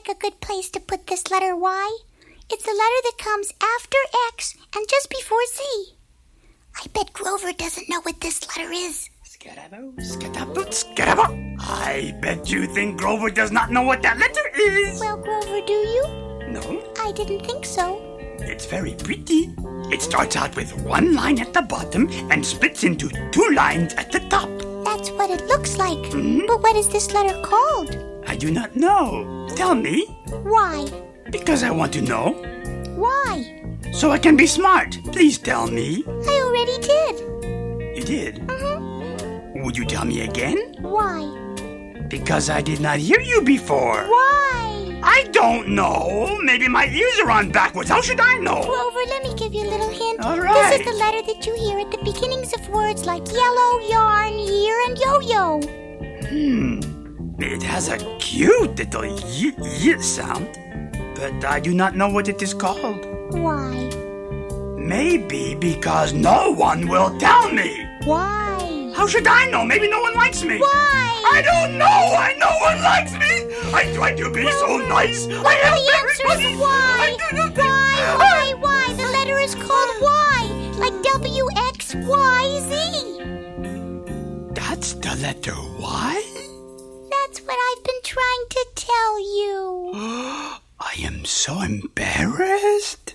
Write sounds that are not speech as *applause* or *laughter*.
like a good place to put this letter Y. It's the letter that comes after X and just before Z. I bet Grover doesn't know what this letter is. Scarabo, scatabo, scarabo. I bet you think Grover does not know what that letter is. Well, Grover, do you? No, I didn't think so. it's very pretty. It starts out with one line at the bottom and splits into two lines at the top. That's what it looks like. Mm-hmm. But what is this letter called? I do not know. Tell me, Why? because I want to know, Why? so I can be smart. Please tell me. I already did. You did. Mhm. Would you tell me again? Why? Because I did not hear you before. Why? I don't know. Maybe my ears are on backwards. How should I know? Grover, let me give you a little hint. All This is the letter that you hear at the beginnings of words like yellow, yarn, year, and yo-yo. Hmm. Has a cute little y y sound, but I do not know what it is called. Why? Maybe because no one will tell me. Why? How should I know? Maybe no one likes me. Why? I don't know why no one likes me. I try to be so nice. I the help answer is everybody. why. I do not Why? Why? Why? The letter is called Y, like W X Y Z. That's the letter Y? What I've been trying to tell you. *gasps* I am so embarrassed.